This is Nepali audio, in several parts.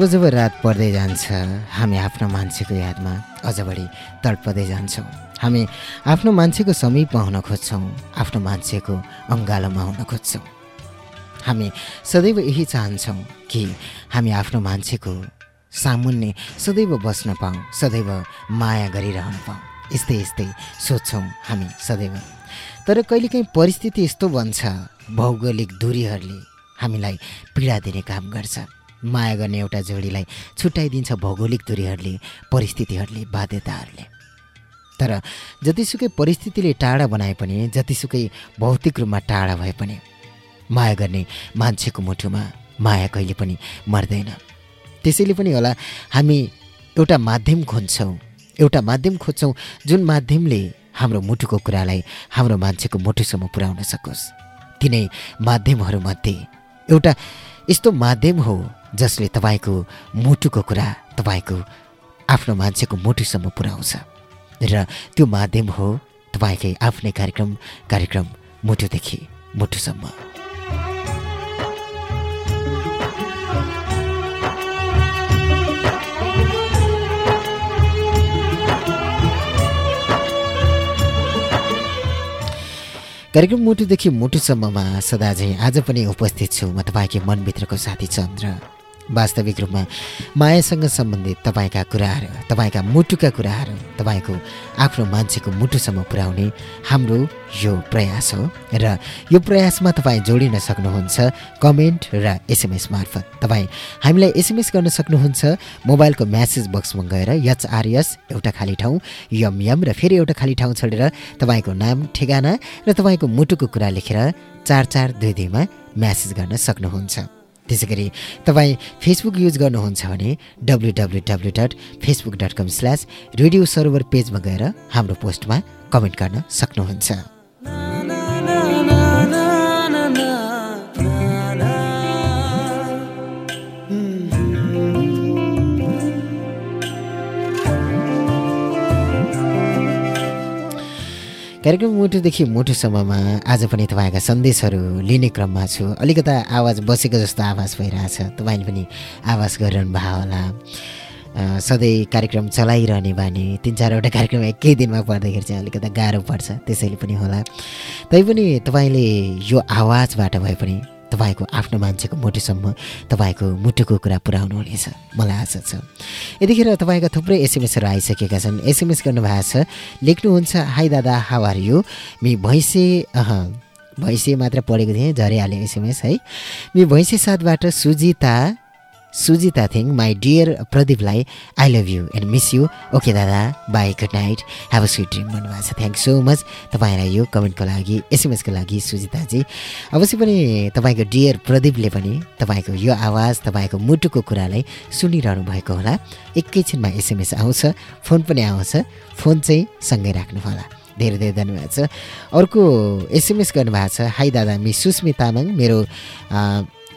जब जब रात पर्दै जान्छ हामी आफ्नो मान्छेको यादमा अझ बढी तडपदै जान्छौँ। हामी आफ्नो मान्छेको समीपमा हुन खोज्छौँ आफ्नो मान्छेको अङ्गालोमा हुन खोज्छौँ। हामी सदैव यही चाहन्छौँ कि हामी आफ्नो मान्छेको सामुन्ने सदैव बस्न पाऊँ सदैव माया गरिरहन पाऊँ। यस्तै यस्तै सोध्छौँ हामी सदैव। तर कहिलेकाहीँ परिस्थिति यस्तो बन्छ भौगोलिक दूरीहरूले हामीलाई पीडा दिने काम गर्छ। माया गर्ने एउटा जोडीलाई छुट्याइदिन्छ भौगोलिक दूरीहरूले परिस्थितिहरूले बाध्यताहरूले। तर जतिसुकै परिस्थितिले टाढा बनाए पनि जतिसुकै भौतिक रूपमा टाढा भए पनि माया गर्ने मान्छेको मुठुमा माया कहिले पनि मर्दैन। त्यसैले पनि होला हामी एउटा माध्यम खोज्छौँ एउटा माध्यम खोज्छौँ जुन माध्यमले हाम्रो मुटुको कुरालाई हाम्रो मान्छेको मुटुसम्म पुर्याउन सकोस्। तिनै माध्यमहरूमध्ये एउटा यस्तो माध्यम हो जसले तपाईँको मुटुको कुरा तपाईँको आफ्नो मान्छेको मुटुसम्म पुर्याउँछ र त्यो माध्यम हो तपाईँकै आफ्नै कार्यक्रम कार्यक्रम मुटुदेखि मुटुसम्म। कार्यक्रम मुटुदेखि मुटुसम्ममा सदा चाहिँ आज पनि उपस्थित छु म तपाईँकै मनभित्रको साथी चन्द्र। वास्तविक रूपमा मायासँग सम्बन्धित तपाईँका कुराहरू तपाईँका मुटुका कुराहरू तपाईँको आफ्नो मान्छेको मुटुसम्म पुर्याउने हाम्रो यो प्रयास हो र यो प्रयासमा तपाईँ जोडिन सक्नुहुन्छ कमेन्ट र एसएमएस मार्फत। तपाईँ हामीलाई एसएमएस गर्न सक्नुहुन्छ मोबाइलको म्यासेज बक्समा गएर यचआरएस एउटा खाली ठाउँ यम यम र फेरि एउटा खाली ठाउँ छोडेर तपाईँको नाम ठेगाना र तपाईँको मुटुको कुरा लेखेर चार चार दुई दुईमा म्यासेज गर्न सक्नुहुन्छ। त्यसै गरी तपाईँ फेसबुक युज गर्नुहुन्छ भने W W W dot Facebook dot com slash radio server पेजमा गएर हाम्रो पोस्टमा कमेन्ट गर्न सक्नुहुन्छ। कार्यक्रम मुटुदेखि मुटुसम्ममा आज पनि तपाईँका सन्देशहरू लिने क्रममा छु। अलिकता आवाज बसेको जस्तो आवाज भइरहेछ। तपाईँले पनि आवाज गरिरहनु भयो होला सधैँ कार्यक्रम चलाइरहने बानी। तिन चारवटा कार्यक्रम एकै दिनमा पर्दाखेरि चाहिँ अलिकता गाह्रो पर्छ। त्यसैले पनि होला। तैपनि तपाईँले यो आवाजबाट भए पनि तपाईँको आफ्नो मान्छेको मुटुसम्म तपाईँको मुटुको कुरा पुऱ्याउनु हुनेछ। मलाई आशा छ। यतिखेर तपाईँका थुप्रै एसएमएसहरू आइसकेका छन्। एसएमएस गर्नुभएको छ। लेख्नुहुन्छ हाई दादा हावार यो मि भैँसे अह भैँसे मात्र पढेको थिएँ झरिहाल्यो एसएमएस है। मि भैँसे साथबाट Sujita Sujita thing my dear प्रदीपलाई I love you and miss you okay दादा bye good night have a sweet dream भन्नुभएको छ। थ्याङ्क सो मच तपाईँलाई यो कमेन्टको लागि एसएमएसको लागि सुजिताजी। अवश्य पनि तपाईँको डियर प्रदीपले पनि तपाईँको यो आवाज तपाईँको मुटुको कुरालाई सुनिरहनु भएको होला। एकैछिनमा एसएमएस आउँछ फोन पनि आउँछ फोन चाहिँ सँगै राख्नु होला। धेरै धेरै धन्यवाद छ। अर्को एसएमएस गर्नुभएको छ। हाई दादा मिस सुस्मी तामाङ मेरो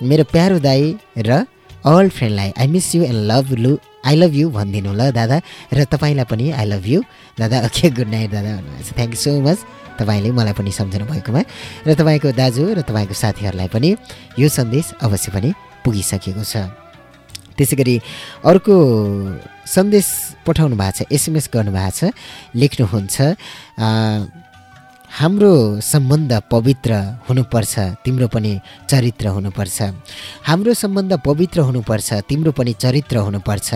मेरो प्यारो दाई र all फ्रेन्डलाई I miss you and love लु आई लभ यु भनिदिनु ल दादा। र तपाईँलाई पनि आई लभ यु दादा ओके गुड नाइट दादा भन्नुभएको छ थ्याङ्क यू सो मच तपाईँले मलाई पनि सम्झनु भएकोमा। र तपाईँको दाजु र तपाईँको साथीहरूलाई पनि यो सन्देश अवश्य पनि पुगिसकेको छ। त्यसै गरी अर्को सन्देश पठाउनु भएको छ एसएमएस गर्नुभएको छ लेख्नुहुन्छ। हाम्रो सम्बन्ध पवित्र हुनुपर्छ तिम्रो पनि चरित्र हुनुपर्छ। हाम्रो सम्बन्ध पवित्र हुनुपर्छ तिम्रो पनि चरित्र हुनुपर्छ।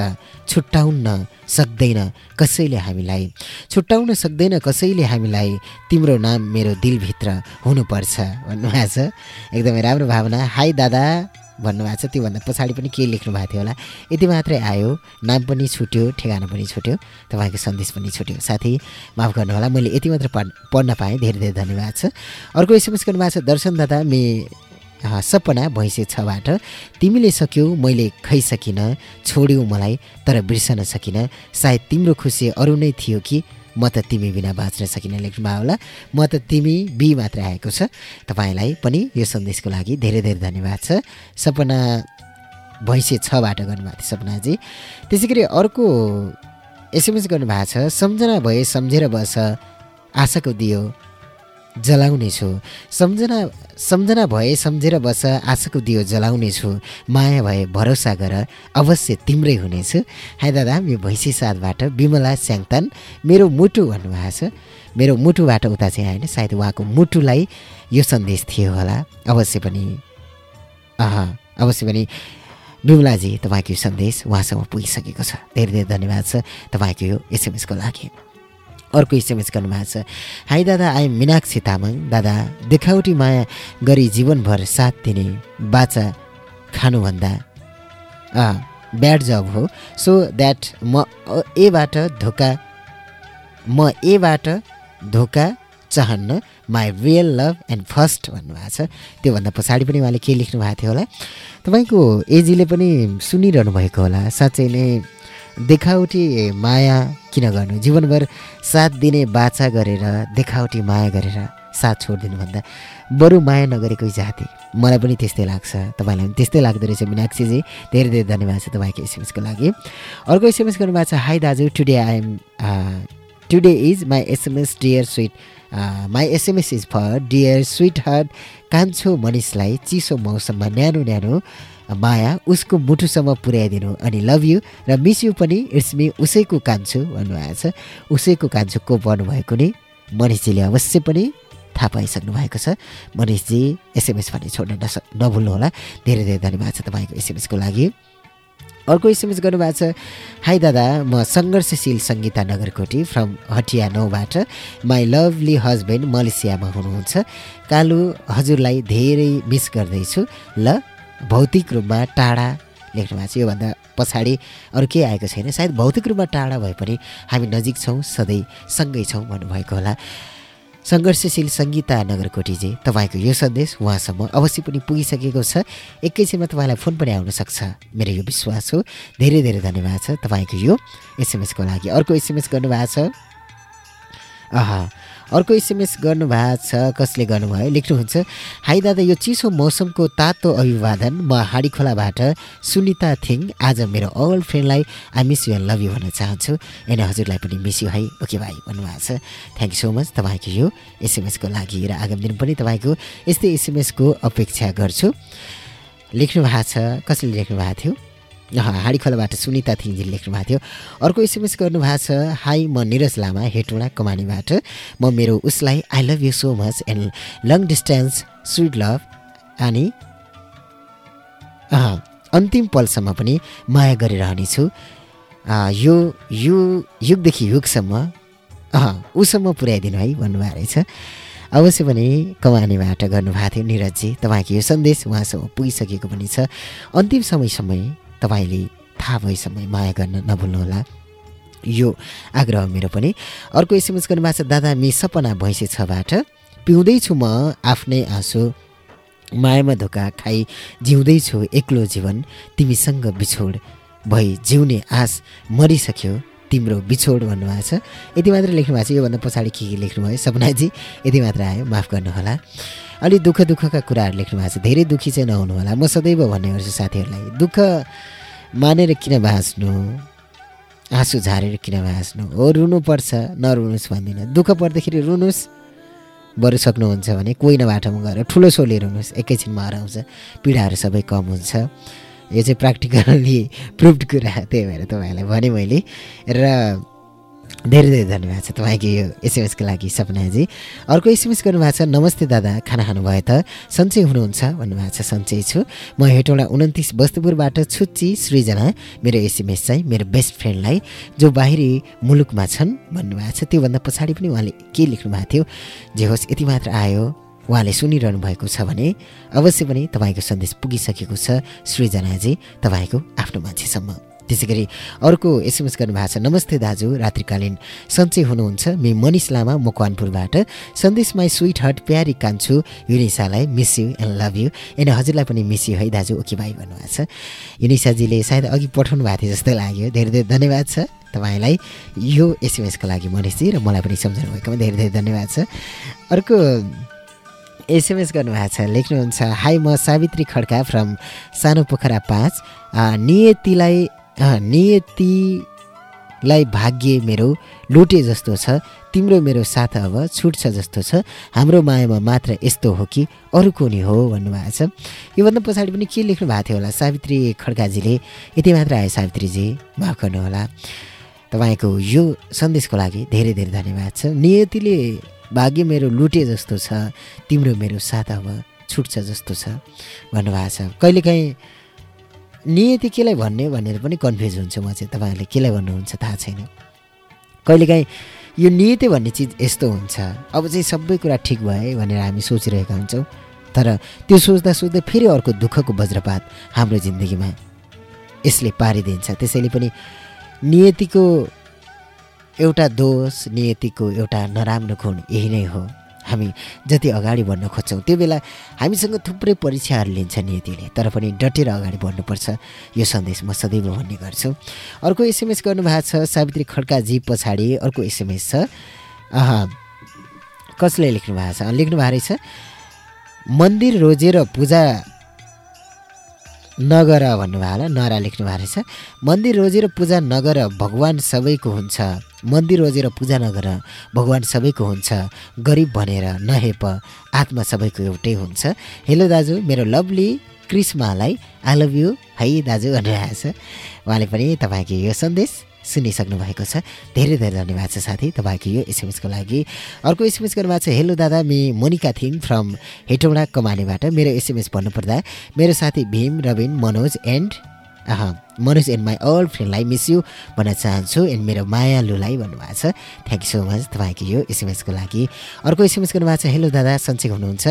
छुट्याउन सक्दैन कसैले हामीलाई। छुट्याउन सक्दैन कसैले हामीलाई। तिम्रो नाम मेरो दिलभित्र हुनुपर्छ। भन्नुभएको छ। एकदमै राम्रो भावना। हाई दादा। भन्नुभएको छ त्योभन्दा पछाडि पनि के लेख्नु भएको थियो होला। यति मात्रै आयो नाम पनि छुट्यो ठेगाना पनि छुट्यो तपाईँको सन्देश पनि छुट्यो। साथी माफ गर्नुहोला मैले यति मात्र पढ पढ्न पाएँ धेरै धेरै धन्यवाद छ। अर्को एसएमएस गर्नुभएको छ दर्शन दादा मे सपना भैँसे छबाट तिमीले सक्यौ मैले खैसकिनँ छोड्यौ मलाई तर बिर्सन सकिनँ। सायद तिम्रो खुसी अरू नै थियो कि म त तिमी बिना बाँच्न सकिनँ लेख्नुभयो होला। म त तिमी बी मात्र आएको छ। तपाईँलाई पनि यो सन्देशको लागि धेरै धेरै धन्यवाद छ। सपना भैँसे छबाट गर्नुभएको थियो सपनाजी। त्यसै गरी अर्को एसएमएस गर्नुभएको छ। सम्झना भए सम्झेर बस आशाको दियो। जलाउने छु सम्झना सम्झना भए सम्झेर बस आशाको दियो जलाउने छु माया भए भरोसा गर अवश्य तिम्रै हुनेछु। हाई दादा मेरो भैँसी साथबाट विमला स्याङतान मेरो मुटु भन्नुभएको छ। मेरो मुटुबाट उता चाहिँ आएन सायद उहाँको मुटुलाई यो सन्देश थियो होला। अवश्य पनि अह अवश्य पनि विमलाजी तपाईँको यो सन्देश उहाँसँग पुगिसकेको छ। धेरै धेरै धन्यवाद छ तपाईँको यो एसएमएसको लागि। अर्को एसएमएस गर्नुभएको छ। हाई दादा आइ मिनाक्षी तामाङ दादा देखावटी माया गरी जीवनभर साथ दिने बाचा खानुभन्दा ब्याड जब हो। सो द्याट म एबाट धोका म एबाट धोका चाहन्न my real love and first भन्नुभएको छ। त्योभन्दा पछाडि पनि उहाँले के लेख्नु भएको थियो होला? तपाईँको एजीले पनि सुनिरहनु भएको होला। साँच्चै नै देखावटी माया किन गर्नु? जीवनभर साथ दिने बाचा गरेर देखावटी माया गरेर साथ छोडिदिनुभन्दा बरु माया नगरेकै जाति। मलाई पनि त्यस्तै लाग्छ। तपाईँलाई पनि त्यस्तै लाग्दो रहेछ मिनाक्षीजी। धेरै धेरै धन्यवाद छ तपाईँको एसएमएसको लागि। अर्को एसएमएस गर्नुभएको छ हाई दाजु today I am today is my SMS dear sweet my SMS is for dear sweetheart कान्छो मनिषलाई चिसो मौसममा न्यानो न्यानो माया उसको मुटुसम्म पुर्याइदिनु अनि लभ यु र मिस यु पनि इट्स मी उसैको कान्छु भन्नुभएको छ। उसैको कान्छु को भन्नुभएको नि? मनिषजीले अवश्य पनि थाहा पाइसक्नु भएको छ। मनिषजी एसएमएस भने छोड्न नस नभुल्नु होला धेरै धेरै धन्यवाद छ तपाईँको एसएमएसको लागि। अर्को एसएमएस गर्नुभएको छ हाई दादा म सङ्घर्षशील सङ्गीता नगरकोटी फ्रम हटिया नौबाट माई लभली हस्बेन्ड मलेसियामा हुनुहुन्छ। कालु हजुरलाई धेरै मिस गर्दैछु। ल भौतिक रूपमा टाढा लेख्नु भएको छ योभन्दा पछाडि अरू केही आएको छैन। सायद भौतिक रूपमा टाढा भए पनि हामी नजिक छौँ सधैँ सँगै छौँ भन्नुभएको होला। सङ्घर्षशील सङ्गीता नगरकोटीजी तपाईँको यो सन्देश उहाँसम्म अवश्य पनि पुगिसकेको छ। एकैछिनमा तपाईँलाई फोन पनि आउन सक्छ। मेरो यो विश्वास हो। धेरै धेरै धन्यवाद छ तपाईँको यो एसएमएसको लागि। अर्को एसएमएस गर्नुभएको छ। अह अर्को एसएमएस गर्नुभएको छ कसले गर्नुभयो? लेख्नुहुन्छ हाई दादा यो चिसो मौसमको तातो अभिवादन म हाडी खोलाबाट सुनिता थिङ आज मेरो all फ्रेन्डलाई I miss you and love you भन्न चाहन्छु। एन्ड हजुरलाई पनि मिस यु है। ओके भाइ भन्नुभएको छ। थ्याङ्क यू सो मच तपाईँको यो एसएमएसको लागि र आगामी दिन पनि तपाईँको यस्तै एसएमएसको अपेक्षा गर्छु। लेख्नु भएको छ कसले लेख्नु भएको थियो? हाँडी खोलाबाट सुनिता थिङजीले लेख्नु भएको थियो। अर्को एसएमएस गर्नुभएको छ हाई म निरज लामा हेटुडा कमानीबाट। म मेरो उसलाई I love you so much and long distance sweet love अनि अन्तिम पलसम्म पनि माया गरिरहनेछु। यो यो युगदेखि युगसम्म उसम्म पुर्याइदिनु है भन्नुभएको रहेछ। अवश्य पनि कमानेबाट गर्नुभएको थियो निरजजी। तपाईँको यो सन्देश उहाँसँग पुगिसकेको पनि छ। अन्तिम समयसम्म तपाईँले थाहा भएसम्म माया गर्न नभुल्नुहोला। यो आग्रह मेरो पनि। अर्को एसएमएस गर्नुभएको छ दादा मि सपना भैँसे छबाट पिउँदैछु म आफ्नै आँसु। मायामा धोका खाइ जिउँदैछु एक्लो जीवन। तिमीसँग बिछोड भई जिउने आश मरिसक्यो। तिम्रो बिछोड भन्नुभएको छ। यति मात्र लेख्नु भएको छ। योभन्दा पछाडि के के लेख्नुभयो सपनाजी यति मात्र आयो। माफ गर्नुहोला। अलि दुःख दुःखका कुराहरू लेख्नु भएको छ। धेरै दुःखी चाहिँ नहुनु होला। म सदैव भन्ने गर्छु साथीहरूलाई। दुःख मानेर किन बाँच्नु आँसु झारेर किन बाँच्नु हो रुनुपर्छ नरुनुहोस् भन्दिनँ। दुःख पर्दाखेरि रुनुहोस्। बरु सक्नुहुन्छ भने कोही बाटोमा गएर ठुलो सोले रुनुहोस्। एकैछिनमा हराउँछ। पीडाहरू सबै कम हुन्छ। यो चाहिँ प्र्याक्टिकल्ली प्रुभड कुरा त्यही भएर तपाईँहरूलाई भने मैले। र धेरै धेरै धन्यवाद छ तपाईँको यो एसएमएसको लागि सपनाजी। अर्को एसएमएस गर्नुभएको छ नमस्ते दादा खाना खानुभयो त? सन्चै हुनुहुन्छ भन्नुभएको छ सन्चै छु। म हेटौँडा उन्तिस बस्तुपुरबाट छुच्ची सृजना मेरो एसएमएस चाहिँ मेरो बेस्ट फ्रेन्डलाई जो बाहिरी मुलुकमा छन् भन्नुभएको छ। त्योभन्दा पछाडि पनि उहाँले के लेख्नु भएको थियो? जे होस् यति मात्र आयो। उहाँले सुनिरहनु भएको छ भने अवश्य पनि तपाईँको सन्देश पुगिसकेको छ। सृजनाजी तपाईँको आफ्नो मान्छेसम्म। त्यसै गरी अर्को एसएमएस गर्नुभएको छ नमस्ते दाजु रात्रिकालीन सन्चै हुनुहुन्छ। मि मनिष लामा मकवानपुरबाट। सन्देशमा स्विट हट प्यारी कान्छु युनिसालाई miss you and love you and हजुरलाई पनि मिस यु है दाजु ओके भाइ भन्नुभएको छ। युनिसाजीले सायद अघि पठाउनु भएको थियो जस्तो लाग्यो। धेरै धेरै धन्यवाद छ तपाईँलाई यो एसएमएसको लागि मनिषजी र मलाई पनि सम्झाउनु भएकोमा धेरै धेरै धन्यवाद छ। अर्को एसएमएस गर्नुभएको छ लेख्नुहुन्छ हाई म सावित्री खड्का फ्रम सानो पोखरा पाँच। नियतिलाई नियतिलाई भाग्य मेरो लुटे जस्तो छ तिम्रो मेरो साथ अब छुट्छ जस्तो छ। हाम्रो मायामा मात्र यस्तो हो कि अरू नि हो? भन्नुभएको छ। योभन्दा पछाडि पनि के लेख्नु भएको थियो होला? सावित्री खड्काजीले यति मात्र आयो सावित्रीजी माफ गर्नुहोला। तपाईँको यो सन्देशको लागि धेरै धेरै धन्यवाद छ। नियतिले भाग्य मेरो लुटे जस्तो छ तिम्रो मेरो साथ अब छुट्छ जस्तो छ भन्नुभएको छ। कहिलेकाहीँ नियति केलाई भन्ने भनेर पनि कन्फ्युज हुन्छ म चाहिँ तपाईँहरूले केलाई भन्नुहुन्छ थाहा छैन। कहिलेकाहीँ यो नियति भन्ने चिज यस्तो हुन्छ अब चाहिँ सबै कुरा ठिक भयो भनेर हामी सोचिरहेका हुन्छौँ तर त्यो सोच्दा सोच्दै फेरि अर्को दुःखको वज्रपात हाम्रो जिन्दगीमा यसले पारिदिन्छ। त्यसैले पनि नियतिको एउटा दोष नियतिको एउटा नराम्रो गुण यही नै हो। हामी जति अगाडि बढ्न खोज्छौँ त्यो बेला हामीसँग थुप्रै परीक्षाहरू लिन्छ नियतिले तर पनि डटेर अगाडि बढ्नुपर्छ। यो सन्देश म सदैव भन्ने गर्छु। अर्को एसएमएस गर्नुभएको छ सावित्री खड्काजी पछाडि। अर्को एसएमएस छ कसले लेख्नु भएको छ? लेख्नु भएको रहेछ मन्दिर रोजेर पूजा नगर भन्नुभयो होला नरा लेख्नु भएको रहेछ। मन्दिर रोजेर पूजा नगर भगवान् सबैको हुन्छ। मन्दिर रोजेर पूजा नगर भगवान् सबैको हुन्छ। गरिब भनेर नहेप आत्मा सबैको एउटै हुन्छ। हेलो दाजु मेरो लभली क्रिस्मालाई आई लभ यु है दाजु भन्नुभएको छ। उहाँले पनि तपाईँको यो सन्देश सुनिसक्नु भएको छ। धेरै धेरै धन्यवाद छ साथी तपाईँको यो एसएमएसको लागि। अर्को एसएमएस गर्नुभएको छ हेलो दादा मि मोनिका थिङ फ्रम हेटौँडा कमानेबाट। मेरो एसएमएस भन्नुपर्दा मेरो साथी Bhim Rabin Manoj and Manoj and my all फ्रेन्डलाई miss you भन्न चाहन्छु। एन्ड मेरो मायालुलाई भन्नुभएको छ। थ्याङ्क यू सो मच तपाईँको यो एसएमएसको लागि। अर्को एसएमएस गर्नुभएको छ हेलो दादा सन्चै हुनुहुन्छ।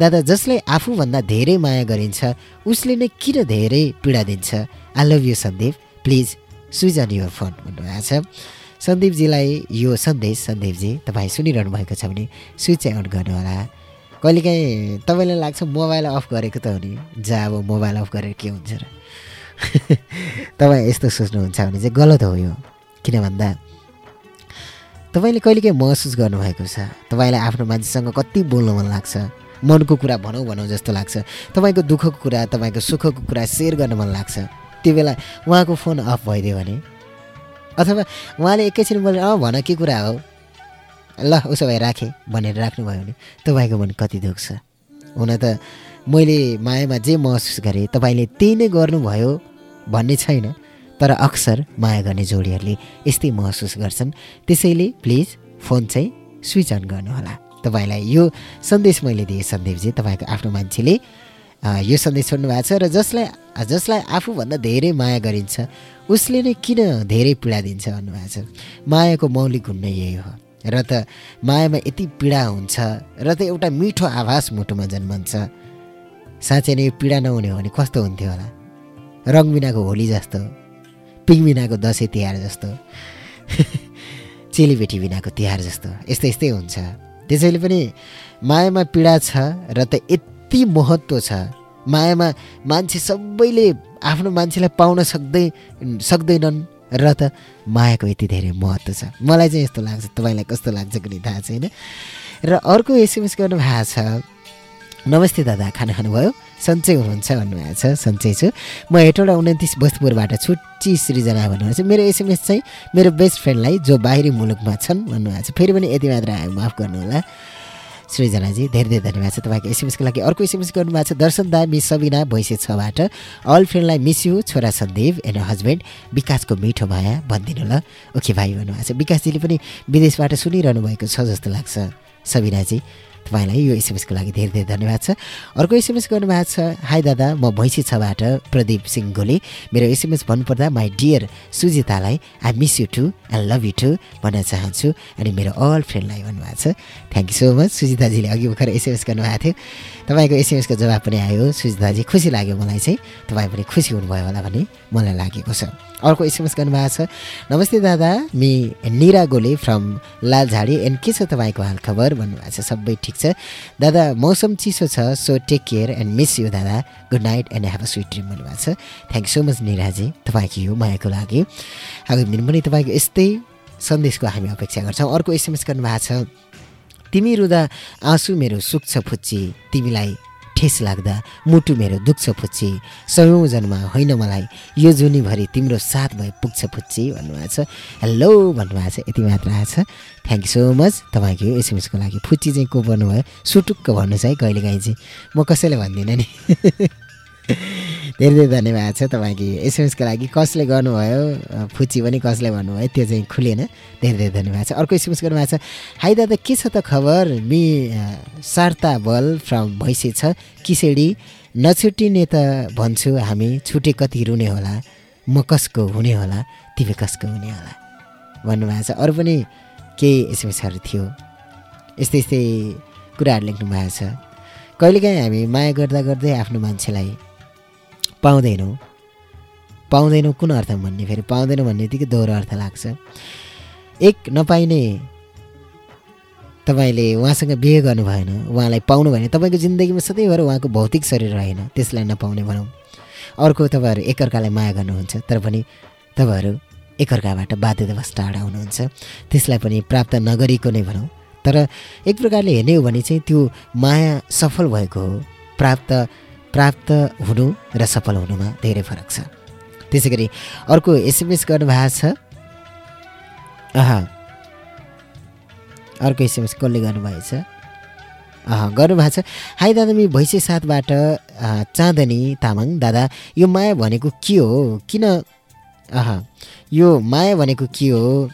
दादा जसले आफूभन्दा धेरै माया गरिन्छ उसले नै किन धेरै पीडा दिन्छ? I love you Sandeep. Please switch on your phone भन्नुभएको छ। सन्दीपजीलाई यो सन्देश सन्दीपजी तपाईँ सुनिरहनु भएको छ भने स्विच अन गर्नुहोला। कहिलेकाहीँ तपाईँलाई लाग्छ मोबाइल अफ गरेको त हो नि? जहाँ अब मोबाइल अफ गरेर के हुन्छ र? तपाईँ यस्तो सोच्नुहुन्छ भने चाहिँ गलत हो यो किन भन्दा तपाईँले कहिलेकाहीँ महसुस गर्नुभएको छ। तपाईँलाई आफ्नो मान्छेसँग कति बोल्नु मन लाग्छ? मनको कुरा भनौँ भनौँ जस्तो लाग्छ। तपाईँको दुःखको कुरा तपाईँको सुखको कुरा सेयर गर्न मन लाग्छ। त्यो बेला उहाँको फोन अफ भइदियो भने। अथवा उहाँले एकैछिन बोलेर अँ भन के कुरा हो? ल उसो भए राखेँ भनेर राख्नुभयो भने तपाईँको मन कति दुख्छ। हुन त मैले मायामा जे महसुस गरेँ तपाईँले त्यही नै गर्नुभयो भन्ने छैन तर अक्सर माया गर्ने जोडीहरूले यस्तै महसुस गर्छन्। त्यसैले प्लिज फोन चाहिँ स्विच अन गर्नुहोला। तपाईँलाई यो सन्देश मैले दिएँ सन्दीपजी तपाईँको आफ्नो मान्छेले यो सन्देश छोड्नु भएको छ र जसलाई जसलाई आफूभन्दा धेरै माया गरिन्छ उसले नै किन धेरै पीडा दिन्छ भन्नुभएको छ? मायाको मौलिक गुण नै यही हो। र त मायामा यति पीडा हुन्छ र त एउटा मिठो आभास मुटुमा जन्मन्छ। साँच्चै नै पीडा नहुने हो भने कस्तो हुन्थ्यो होला? रङबिनाको होली जस्तो पिङबिनाको दसैँ तिहार जस्तो चेलीबेटी बिनाको तिहार जस्तो यस्तै यस्तै हुन्छ। त्यसैले पनि मायामा पीडा छ र त यति महत्त्व छ। मायामा मान्छे सबैले आफ्नो मान्छेलाई पाउन सक्दै सक्दैनन् र त मायाको यति धेरै महत्त्व छ। मलाई चाहिँ यस्तो लाग्छ तपाईँलाई कस्तो लाग्छ कुनै थाहा छैन र अर्को एसएमएस गर्नुभएको छ नमस्ते दादा खाना खानुभयो? सन्चै हुनुहुन्छ भन्नुभएको छ सन्चै छु। म हेटौँडा उन्तिस भोजपुरबाट छुट्टी सृजना भन्नुभएको छ। मेरो एसएमएस चाहिँ मेरो बेस्ट फ्रेन्डलाई जो बाहिरी मुलुकमा छन् भन्नुभएको छ। फेरि पनि यति मात्र आयो माफ गर्नुहोला। सृजनाजी धेरै धेरै धन्यवाद छ तपाईँको एसएमएसको लागि। अर्को एसएमएस गर्नुभएको छ दर्शन दा मिस सबिना भैँसे छबाट। अल फ्रेन्डलाई मिस यु छोरा सन्देव एन्ड हस्बेन्ड विकासको मिठो माया भनिदिनु ल। ओके भाइ भन्नुभएको छ। विकासजीले पनि विदेशबाट सुनिरहनु भएको छ जस्तो लाग्छ। सबिनाजी तपाईँलाई यो एसएमएसको लागि धेरै धेरै धन्यवाद छ। अर्को एसएमएस गर्नुभएको छ हाई दादा म भैँसी छबाट प्रदीप सिंह गोले मेरो एसएमएस भन्नुपर्दा my dear सुजितालाई I miss you too and love you too भन्न चाहन्छु अनि मेरो अल फ्रेन्डलाई भन्नुभएको छ। थ्याङ्क यू सो मच सुजिताजीले अघि भर्खर एसएमएस गर्नुभएको थियो। तपाईँको एसएमएसको जवाब पनि आयो। सुजिताजी खुसी लाग्यो मलाई चाहिँ तपाईँ पनि खुसी हुनुभयो होला भन्ने मलाई लागेको छ। अर्को एसएमएस गर्नुभएको छ। नमस्ते दादा मि निरा गोले फ्रम लालझाडी। एन्ड के छ तपाईँको हाल खबर भन्नुभएको छ। सबै ठिक छ। दादा मौसम चिसो छ so take care and miss you दादा। Good night and have a sweet dream भन्नुभएको छ। थ्याङ्क सो मच निराजी। तपाईँको यो मायाको लागि। आगामी दिन पनि तपाईँको यस्तै सन्देशको हामी अपेक्षा गर्छौँ। अर्को एसएमएस गर्नुभएको छ। तिमी रुँदा आँसु मेरो सुक्छ फुच्ची तिमीलाई ठेस लाग्दा मुटु मेरो दुख्छ फुच्ची। सयौँ जन्म होइन मलाई यो जुनीभरि तिम्रो साथ भए पुग्छ फुच्ची भन्नुभएको छ। हेलो भन्नुभएको छ यति मात्र आएको छ। थ्याङ्क यू सो मच तपाईँको यो एसएमएसको लागि फुच्ची चाहिँ को भन्नुभयो सुटुक्क भन्नुहोस् है कहिलेकाहीँ चाहिँ। म कसैलाई भन्दिनँ नि। धेरै धेरै धन्यवाद छ तपाईँको एसएमएसको लागि। कसले गर्नुभयो? फुच्ची पनि कसले भन्नुभयो? त्यो चाहिँ खुलेन। धेरै धेरै धन्यवाद छ। अर्को एसएमएस गर्नुभएको छ हाई दादा के छ त खबर? मि सार्ता बल फ्रम भैँसे छ। किसेडी नछुटिने त भन्छु हामी छुटे कति रुने होला। म कसको हुने होला? तिमी कसको हुने होला? भन्नुभएको छ। अरू पनि केही एसएमएसहरू थियो। यस्तै यस्तै कुराहरू लेख्नु भएको छ। कहिलेकाहीँ हामी माया गर्दा गर्दै आफ्नो मान्छेलाई पाउँदैनौँ। पाउँदैनौँ कुन अर्थमा भन्ने? फेरि पाउँदैनौँ भन्ने बित्तिकै दोहोरो अर्थ लाग्छ। एक नपाइने तपाईँले उहाँसँग बिहे गर्नु भएन उहाँलाई पाउनु भएन तपाईँको जिन्दगीमा सधैँभर उहाँको भौतिक शरीर रहेन त्यसलाई नपाउने भनौँ। अर्को तपाईँहरू एकअर्कालाई माया गर्नुहुन्छ तर पनि तपाईँहरू एकअर्काबाट बाध्यतावश टाढा हुनुहुन्छ। त्यसलाई पनि प्राप्त नगरेको नै भनौँ। तर एक प्रकारले हेर्ने हो भने चाहिँ त्यो माया सफल भएको हो प्राप्त प्राप्त हुनु र सफल हुनुमा धेरै फरक छ। त्यसै गरी अर्को एसएमएस गर्नुभएको छ। अह। अर्को एसएमएस कसले गर्नुभएको छ? अह गर्नुभएको छ। हाई दादा मि भैँसे साथबाट चाँदनी तामाङ। दादा यो माया भनेको के हो? किन? अह यो माया भनेको के हो?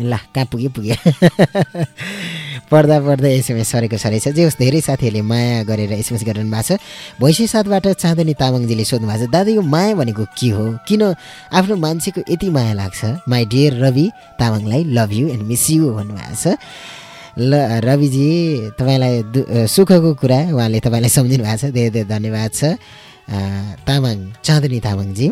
ला कहाँ पुग्यो पुग्यो पढ्दा पढ्दा एसएमएस सरेको सरै छ जे होस् धेरै साथीहरूले माया गरेर एसएमएस गरिरहनु भएको छ। भैँसे साथबाट चाँदनी तामाङजीले सोध्नु भएको छ दादा यो माया भनेको के हो? किन आफ्नो मान्छेको यति माया लाग्छ? माई डियर रवि तामाङलाई love you and miss you भन्नुभएको छ। ल रविजी तपाईँलाई सुखको कुरा उहाँले तपाईँलाई सम्झिनु भएको छ। धेरै धेरै धन्यवाद छ। तामाङ चाँदनी तामाङजी।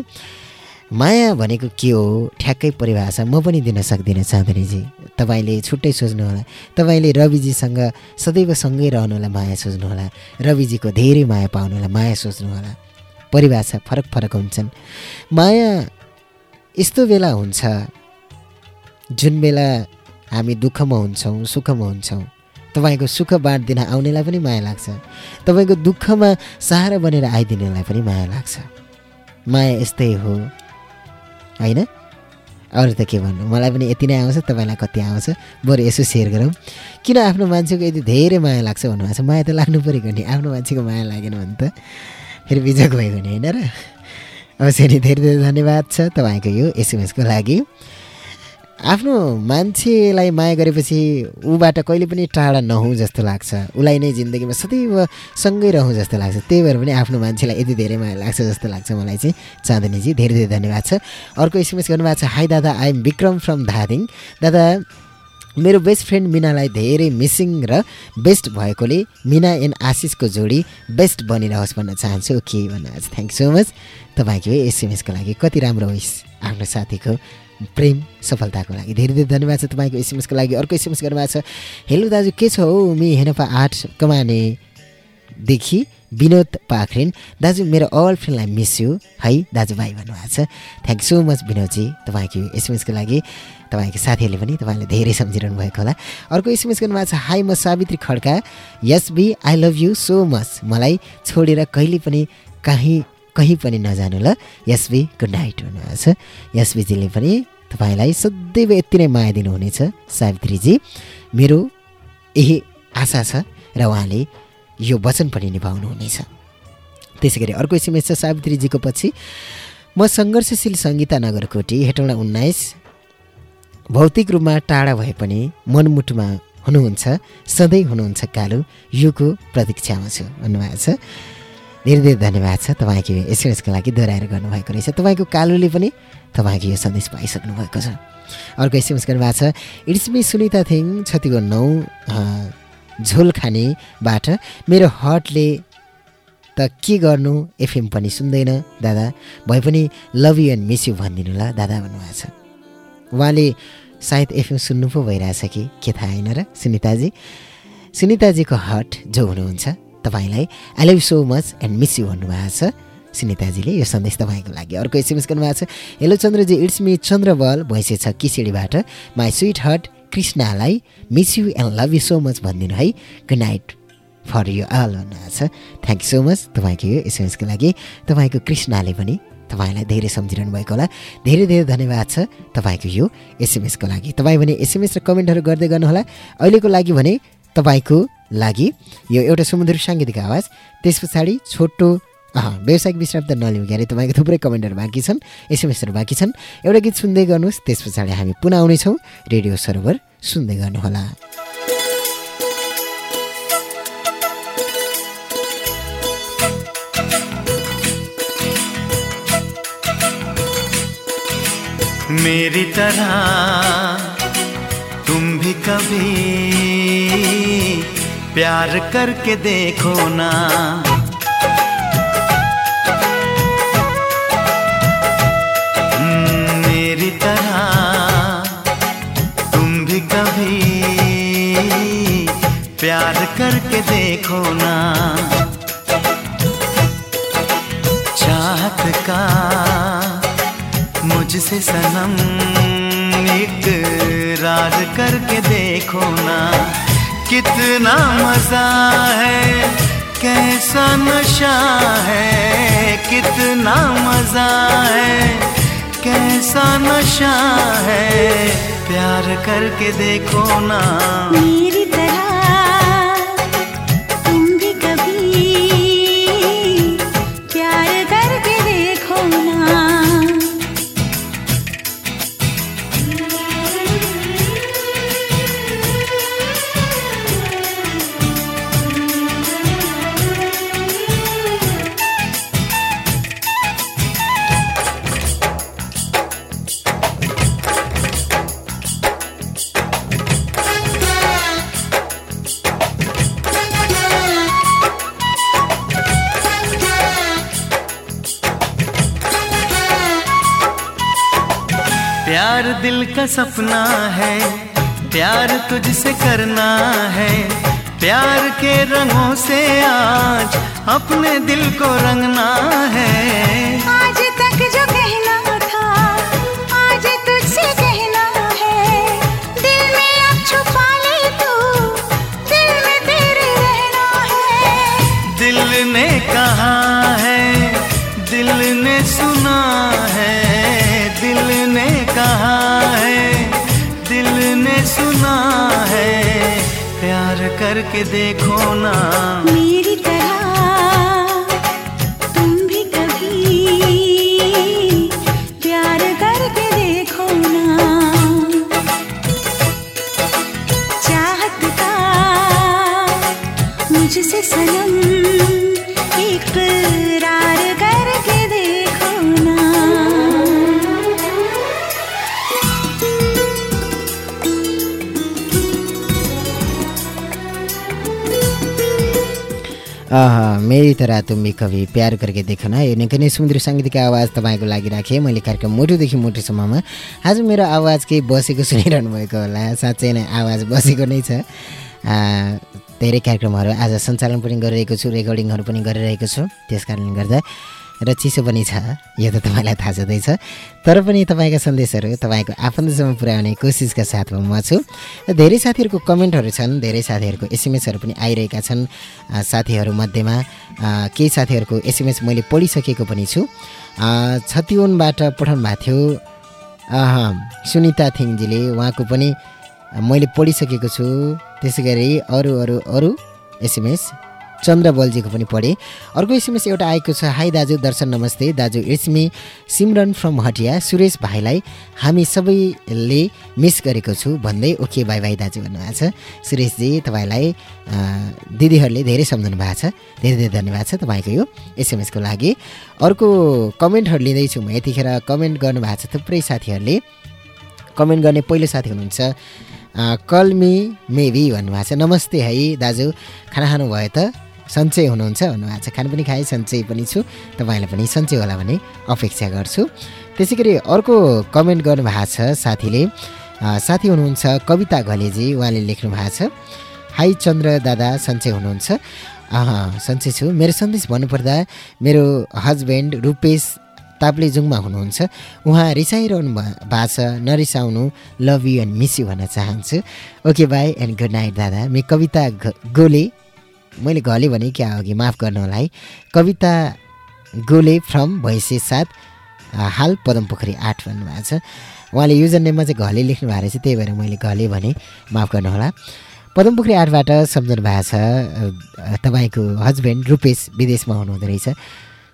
माया भनेको के हो? ठ्याक्कै परिभाषा म पनि दिन सक्दिनँ चाँदनीजी तपाईँले छुट्टै सोच्नुहोला। तपाईँले रविजीसँग सदैव सँगै रहनुहोला माया सोच्नुहोला। रविजीको धेरै माया पाउनुहोला माया सोच्नुहोला। परिभाषा फरक फरक हुन्छन्। माया यस्तो बेला हुन्छ जुन बेला हामी दुःखमा हुन्छौँ सुखमा हुन्छौँ तपाईँको सुख बाँडिदिन आउनेलाई पनि माया लाग्छ। तपाईँको दुःखमा सहारा बनेर आइदिनेलाई पनि माया लाग्छ। माया यस्तै हो। होइन? अरू त के भन्नु? मलाई पनि यति नै आउँछ तपाईँलाई कति आउँछ? बरु यसो सेयर गरौँ। किन आफ्नो मान्छेको यति धेरै माया लाग्छ भन्नुभएको छ? माया त लाग्नु परेको नि। आफ्नो मान्छेको माया लागेन भने त फेरि बिजोग भएको नि होइन र? अवश्य नि धेरै धेरै धन्यवाद छ तपाईँको यो एसएमएसको लागि। आफ्नो मान्छेलाई माया गरेपछि ऊबाट कहिले पनि टाढा नहुँ जस्तो लाग्छ। उसलाई नै जिन्दगीमा सदैव सँगै रहँ जस्तो लाग्छ। त्यही भएर पनि आफ्नो मान्छेलाई यति धेरै माया लाग्छ जस्तो लाग्छ मलाई चाहिँ चाँदनीजी। धेरै धेरै धन्यवाद छ। अर्को एसएमएस गर्नुभएको छ हाई दादा I am Vikram from Dhading. दादा मेरो बेस्ट फ्रेन्ड मिनालाई धेरै मिसिङ र बेस्ट भएकोले मिना एन्ड आशिषको जोडी बेस्ट बनिरहोस् भन्न चाहन्छु। ओके भन्नु छ। थ्याङ्क सो मच तपाईँको एसएमएसको लागि कति राम्रो होस् आफ्नो साथीको प्रेम सफलताको लागि। धेरै धेरै धन्यवाद छ तपाईँको एसएमएसको लागि अर्को एसएमएस गर्नुभएको छ। हेलो दाजु के छ हौ? मि हेनपा आठ कमानेदेखि विनोद पाखरिन। दाजु मेरो अल फ्रेन्डलाई मिस यु है दाजुभाइ भन्नुभएको छ। थ्याङ्क सो मच विनोदजी तपाईँको एसएमएसको लागि। तपाईँको साथीहरूले पनि तपाईँले धेरै सम्झिरहनु भएको होला। अर्को एसएमएस गर्नुभएको छ हाई म Savitri Khadka. Yes B I love you so much मलाई छोडेर कहिले पनि कहीँ कहीँ पनि नजानु ल। यसबी गुड नाइट भन्नुभएको छ। यसबीजीले पनि तपाईँलाई सदैव यति नै माया दिनुहुनेछ सावित्रीजी। मेरो यही आशा छ र उहाँले यो वचन पनि निभाउनुहुनेछ। त्यसै गरी अर्को एसएमएस छ सावित्रीजीको पछि। म सङ्घर्षशील सङ्गीता नगरकोटी हेटौँडा उन्नाइस। भौतिक रूपमा टाढा भए पनि मनमुटुमा हुनुहुन्छ सधैँ हुनुहुन्छ कालु युको प्रतीक्षामा छु भन्नुभएको छ। धेरै धेरै धन्यवाद छ तपाईँको एसएमएसको लागि दोहोऱ्याएर गर्नुभएको रहेछ। तपाईँको कालुले पनि तपाईँको यो सन्देश पाइसक्नु भएको छ। अर्को एसएमएस गर्नुभएको छ इट्स मी सुनिता थिङ छतिको नौ झोल खानेबाट मेरो हर्टले त के गर्नु एफएम पनि सुन्दैन दादा? भए पनि love you and miss you भनिदिनु ल दादा भन्नुभएको छ। उहाँले सायद एफएम सुन्नु पो भइरहेछ कि? के थाहा होइन र? सुनिताजी सुनिताजीको हर्ट जो हुनुहुन्छ तपाईँलाई I love so much and miss you भन्नुभएको छ। सुनिताजीले यो सन्देश तपाईँको लागि अर्को एसएमएस गर्नुभएको छ। Hello Chandraji it's me Chandrabal Bhainse छ किसिडीबाट। माई स्विट हर्ट कृष्णलाई miss you and love you so much भनिदिनु है। Good night for you all भन्नुभएको छ। थ्याङ्क यू सो मच तपाईँको यो एसएमएसको लागि। तपाईँको कृष्णले पनि तपाईँलाई धेरै सम्झिरहनु भएको होला। धेरै धेरै धन्यवाद छ तपाईँको यो एसएमएसको लागि। तपाईँ भने एसएमएस र कमेन्टहरू गर्दै गर्नुहोला। अहिलेको लागि भने तपाईँको लागि यो एउटा समुद्र साङ्गीतिक आवाज। त्यस पछाडि छोटो व्यावसायिक विश्राम त नलिउँ क्यारे तपाईँको थुप्रै कमेन्टहरू बाँकी छन् एसएमएसहरू बाँकी छन्। एउटा गीत सुन्दै गर्नुहोस् त्यस पछाडि हामी पुनः आउनेछौँ रेडियो सरोवर सुन्दै गर्नुहोला। मेरी तरह तुम भी कभी प्यार करके देखो ना। हम्म, मेरी तरह तुम भी कभी प्यार करके देखो ना। चाहत का मुझसे सनम इकरार करके देखो ना। कितना मज़ा है, कैसा नशा है, कितना मज़ा है, कैसा नशा है, प्यार करके देखो ना। दिल का सपना है, प्यार तुझसे करना है। प्यार के रंगों से आज अपने दिल को रंगना है। करके देखो ना। मेरी मेरी तरह तुम्बी कवि प्यार करके देखो न। यो निकै नै सुन्दर साङ्गीतिक आवाज तपाईँको लागि राखेँ। मैले कार्यक्रम मुटुदेखि मुटुसम्ममा। आज मेरो आवाज केही बसेको सुनिरहनु भएको होला। साँच्चै नै आवाज बसेको नै छ। धेरै कार्यक्रमहरू आज सञ्चालन पनि गरिरहेको छु रेकर्डिङहरू पनि गरिरहेको छु। त्यस गर्दा र चिसो पनि छ यो त तपाईँलाई थाहा छँदैछ। तर पनि तपाईँका सन्देशहरू तपाईँको आफन्तसम्म पुर्याउने कोसिसका साथमा म छु। धेरै साथीहरूको कमेन्टहरू छन् धेरै साथीहरूको एसएमएसहरू पनि आइरहेका छन्। साथीहरूमध्येमा केही साथीहरूको एसएमएस मैले पढिसकेको पनि छु। छतिवनबाट पठाउनु भएको थियो। सुनिता थिङजीले उहाँको पनि मैले पढिसकेको छु। त्यसै गरी अरू अरू अरू एसएमएस चन्द्र बलजीको पनि पढेँ। अर्को एसएमएस एउटा आएको छ। हाई दाजु दर्शन नमस्ते। दाजु it's me Simran from Hatiya. Suresh भाइलाई हामी सबैले मिस गरेको छु भन्दै ओके बाई बाई दाजु भन्नुभएको छ। सुरेशजी तपाईँलाई दिदीहरूले धेरै सम्झाउनु भएको छ। धेरै धेरै धन्यवाद छ तपाईँको यो एसएमएसको लागि। अर्को कमेन्टहरू लिँदैछु म यतिखेर। कमेन्ट गर्नुभएको छ थुप्रै साथीहरूले। कमेन्ट गर्ने पहिलो साथी हुनुहुन्छ कलमी मेबी भन्नुभएको छ। नमस्ते है दाजु। खाना खानुभयो त? सन्चै हुनुहुन्छ भन्नुभएको छ खाना पनि खाएँ सन्चै पनि छु। तपाईँलाई पनि सन्चै होला भन्ने अपेक्षा गर्छु। त्यसै गरी अर्को कमेन्ट गर्नुभएको छ साथीले साथी हुनुहुन्छ कविता घलेजी उहाँले लेख्नु भएको छ हाई चन्द्र दादा सन्चै हुनुहुन्छ। सन्चै छु। मेरो सन्देश भन्नुपर्दा मेरो हस्बेन्ड रूपेश ताप्लेजुङमा हुनुहुन्छ। उहाँ रिसाइरहनु भएको छ नरिसाउनु love you and miss you भन्न चाहन्छु। Okay bye and good night दादा। मे कविता गोले मैले घले भने क्या अघि माफ गर्नु होला है। कविता गोले फ्रम भैँसे साथ हाल पदमपोखरी आठ भन्नुभएको छ। उहाँले युजर नेममा चाहिँ घले लेख्नु भएको रहेछ त्यही भएर मैले घले भने माफ गर्नुहोला पदमपोखरी आठबाट सम्झनु भएको छ तपाईँको हस्बेन्ड रूपेश विदेशमा हुनुहुँदो रहेछ।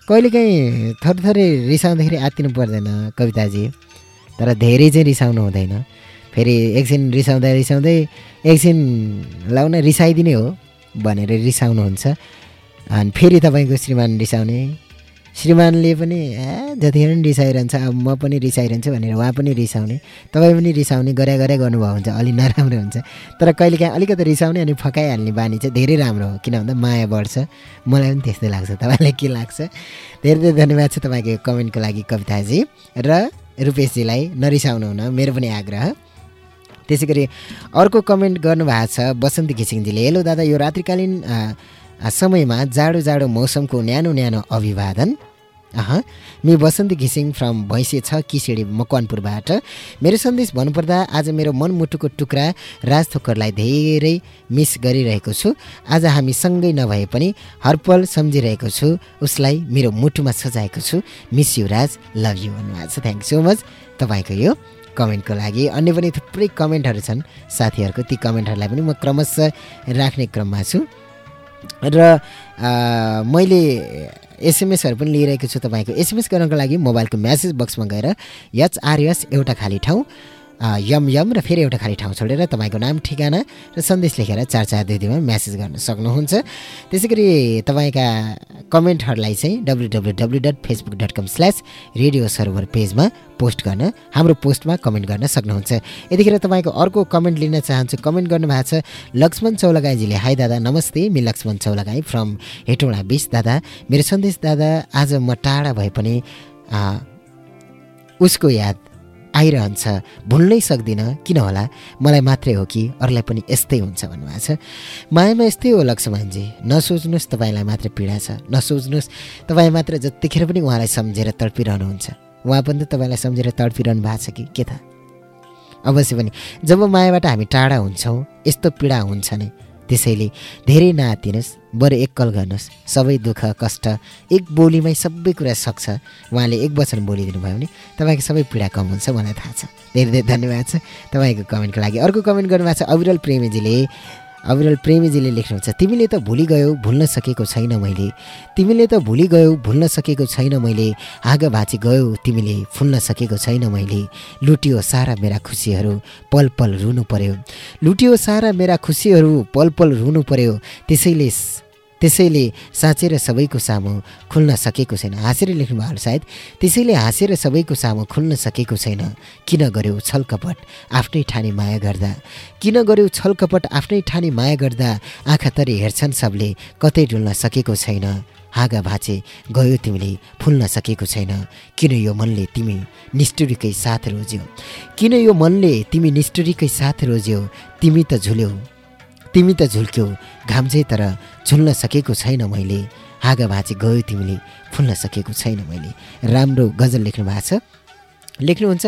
कहिलेकाहीँ थरथरै रिसाउँदाखेरि आत्तिनु पर्दैन कविताजी तर धेरै चाहिँ रिसाउनु हुँदैन। फेरि एकछिन रिसाउँदा रिसाउँदै एकछिन लाउन रिसाइदिने हो। भनेर रिसाउनुहुन्छ। अनि फेरि तपाईँको श्रीमान रिसाउने। श्रीमानले पनि जतिखेर पनि रिसाइरहन्छ अब म पनि रिसाइरहन्छु भनेर उहाँ पनि रिसाउने। तपाईँ पनि रिसाउने गरे गरे गर्नुभयो हुन्छ। अलि नराम्रो हुन्छ। तर कहिलेकाहीँ अलिकति रिसाउने अनि फकाइहाल्ने बानी चाहिँ धेरै राम्रो हो। किन भन्दा माया बढ्छ। मलाई पनि त्यस्तै लाग्छ। तपाईँलाई के लाग्छ? धेरै धेरै धन्यवाद छ तपाईँको कमेन्टको लागि कविताजी र रूपेशजीलाई नरिसाउनु हुन मेरो पनि आग्रह। त्यसै गरी अर्को कमेन्ट गर्नुभएको छ बसन्ती घिसिङजीले हेलो दादा यो रात्रिकालीन समयमा जाडो जाडो मौसमको न्यानो न्यानो अभिवादन। अह मि बसन्ती घिसिङ फ्रम भैँसे छ किसिडी मकवानपुरबाट। मेरो सन्देश भन्नुपर्दा आज मेरो मनमुटुको टुक्रा राज थोकरलाई धेरै मिस गरिरहेको छु। आज हामी सँगै नभए पनि हरपल सम्झिरहेको छु। उसलाई मेरो मुटुमा सजाएको छु। Miss you Raj love you भन्नुभएको छ। Thank so much. तपाईँको यो कमेन्टको लागि। अन्य पनि थुप्रै कमेन्टहरू छन् साथीहरूको। ती कमेन्टहरूलाई पनि म क्रमशः राख्ने क्रममा छु। र मैले एसएमएसहरू पनि लिइरहेको छु तपाईँको। एसएमएस गर्नको लागि मोबाइलको म्यासेज बक्समा गएर एचआरएस एउटा खाली ठाउँ। यम यम र फेरि एउटा खाली ठाउँ छोडेर तपाईँको नाम ठेगाना र सन्देश लेखेर चार चार दुई दुईमा म्यासेज गर्न सक्नुहुन्छ। त्यसै गरी तपाईँका कमेन्टहरूलाई चाहिँ W W W dot Facebook dot com slash radio server पेजमा पोस्ट गर्न हाम्रो पोस्टमा कमेन्ट गर्न सक्नुहुन्छ। यतिखेर तपाईँको अर्को कमेन्ट लिन चाहन्छु कमेन्ट गर्नुभएको छ लक्ष्मण चौलगाईजीले हाई दादा नमस्ते मि लक्ष्मण चौलगाई फ्रम हेटौँडा बिस दादा मेरो सन्देश दादा आज म टाढा भए पनि उसको याद आइरहन्छ। भुल्नै सक्दिनँ। किन होला? मलाई मात्रै हो कि अरूलाई पनि यस्तै हुन्छ भन्नुभएको छ। मायामा यस्तै हो लक्ष्मणजी। नसोच्नुहोस् तपाईँलाई मात्र पीडा छ। नसोच्नुहोस् तपाईँ मात्र जतिखेर पनि उहाँलाई सम्झेर तडपिरहनुहुन्छ। उहाँ पनि त तपाईँलाई सम्झेर तडपिरहनु भएको छ कि? के थाहा? अवश्य पनि। जब मायाबाट हामी टाढा हुन्छौँ यस्तो पीडा हुन्छ नि। त्यसैले धेरै नआत्तिनुहोस् बरु एकल गर्नुहोस् सबै दुःख कष्ट एक बोलीमै सबै कुरा सक्छ। उहाँले एक वचन बोलिदिनु भयो भने तपाईँको सबै पीडा कम हुन्छ मलाई थाहा छ। धेरै धेरै धन्यवाद छ तपाईँको कमेन्टको लागि। अर्को कमेन्ट गर्नुभएको छ अविरल प्रेमीजीले। अविरल प्रेमीजीले लेख्नुहुन्छ तिमीले त भुलि गयौ भुल्न सकेको छैन मैले। तिमीले त भुलि गयौ भुल्न सकेको छैन मैले। हाँगा भाँची गयौ तिमीले फुल्न सकेको छैन मैले। लुटियो सारा मेरा खुसीहरू पल पल रुनु पर्यो। लुटियो सारा मेरा खुसीहरू पल पल रुनु पर्यो। त्यसैले त्यसैले साँचेर सबैको सामु खुल्न सकेको छैन। हाँसेर लेख्नुभयो सायद। त्यसैले हाँसेर सबैको सामु खुल्न सकेको छैन। किन गर्यो छलकपट आफ्नै ठानी माया गर्दा? किन गर्यो छलकपट आफ्नै ठानी माया गर्दा? आँखा तरी हेर्छन् सबले कतै डुल्न सकेको छैन। हाँगा भाँचे गयो तिमीले फुल्न सकेको छैन। किन यो मनले तिमी निष्ठुरीकै साथ रोज्यौ? किन यो मनले तिमी निष्ठुरीकै साथ रोज्यौ? तिमी त झुल्यौ। तिमी त झुल्क्यौ। घाम चाहिँ तर झुल्न सकेको छैन मैले। हाँगा भाँचे गयो तिमीले फुल्न सकेको छैन मैले। राम्रो गजल लेख्नु भएको छ। लेख्नुहुन्छ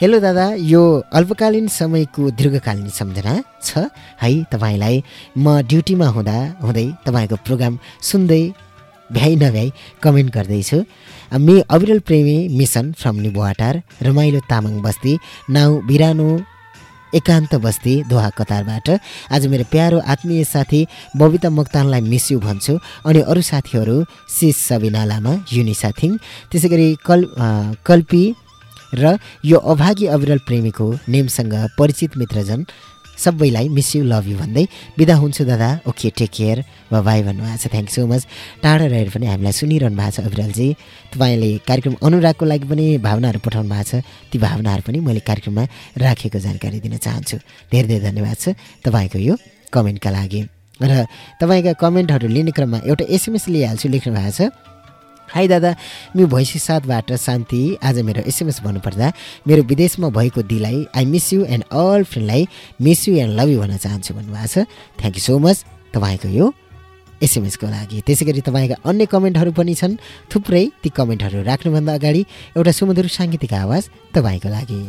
हेलो दादा यो अल्पकालीन समयको दीर्घकालीन सम्झना छ? है तपाईँलाई म ड्युटीमा हुँदा हुँदै तपाईँको प्रोग्राम सुन्दै भ्याइ नभ्याइ कमेन्ट गर्दैछु। मे अविरल प्रेमी मिसन फ्रम निबुवाटार रमाइलो तामाङ बस्ती नाउ बिरानो एकान्त बस्ती दोहा कतारबाट। आज मेरो प्यारो आत्मीय साथी बबिता मोक्तानलाई मिस यु भन्छु। अनि अरू साथीहरू सिस सबिना लामा युनि साथिङ त्यसै गरी कल कल्पी र यो अभागी अविरल प्रेमीको नेमसँग परिचित मित्रजन सबैलाई मिस यु लभ यु भन्दै बिदा हुन्छु दादा। ओके टेक केयर वा बाई भन्नुभएको छ थ्याङ्क सो मच टाढा रहेर पनि हामीलाई सुनिरहनु भएको छ अविरलजी। तपाईँले कार्यक्रम अनुरागको लागि पनि भावनाहरू पठाउनु भएको छ। ती भावनाहरू पनि मैले कार्यक्रममा राखेको जानकारी दिन चाहन्छु। धेरै धेरै धन्यवाद छ तपाईँको यो कमेन्टका लागि। र तपाईँका कमेन्टहरू लिने क्रममा एउटा एसएमएस लिइहाल्छु लेख्नु भएको छ। हाई दादा म भैँसी साथबाट शान्ति। आज मेरो एसएमएस भन्नुपर्दा मेरो विदेशमा भएको दिलाई I miss you and all फ्रेन्डलाई miss you and love you भन्न चाहन्छु भन्नुभएको छ। थ्याङ्क यू सो मच तपाईँको यो एसएमएसको लागि। त्यसै गरी तपाईँका अन्य कमेन्टहरू पनि छन्। थुप्रै ती कमेन्टहरू राख्नुभन्दा अगाडि एउटा सुमधुर साङ्गीतिक आवाज तपाईँको लागि।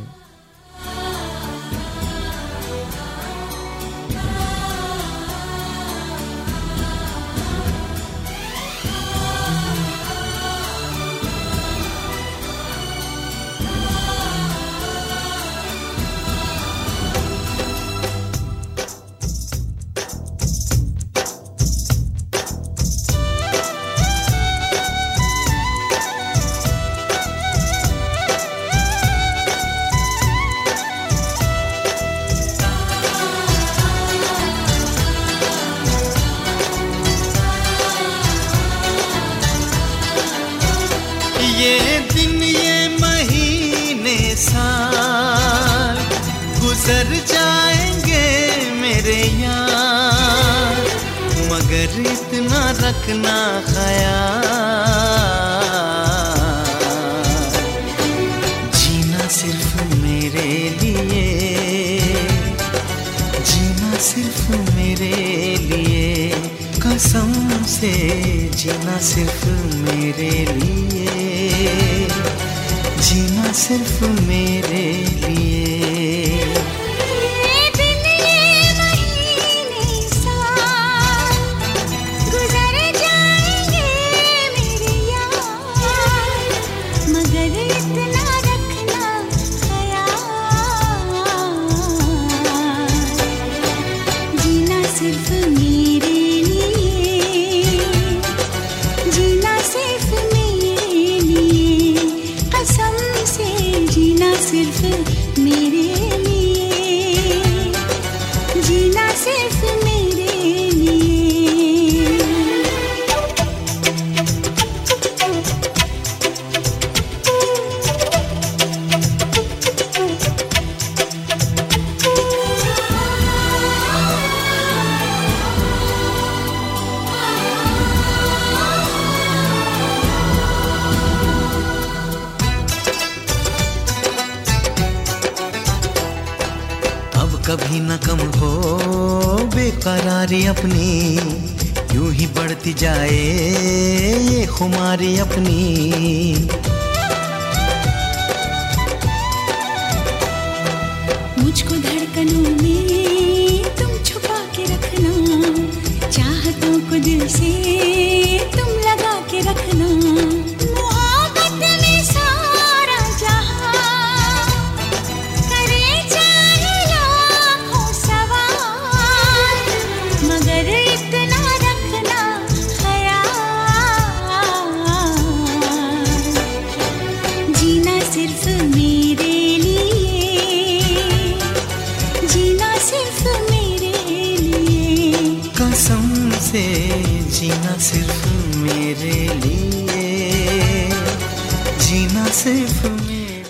जीना सिर्फ़ मेरे लिए जीना सिर्फ़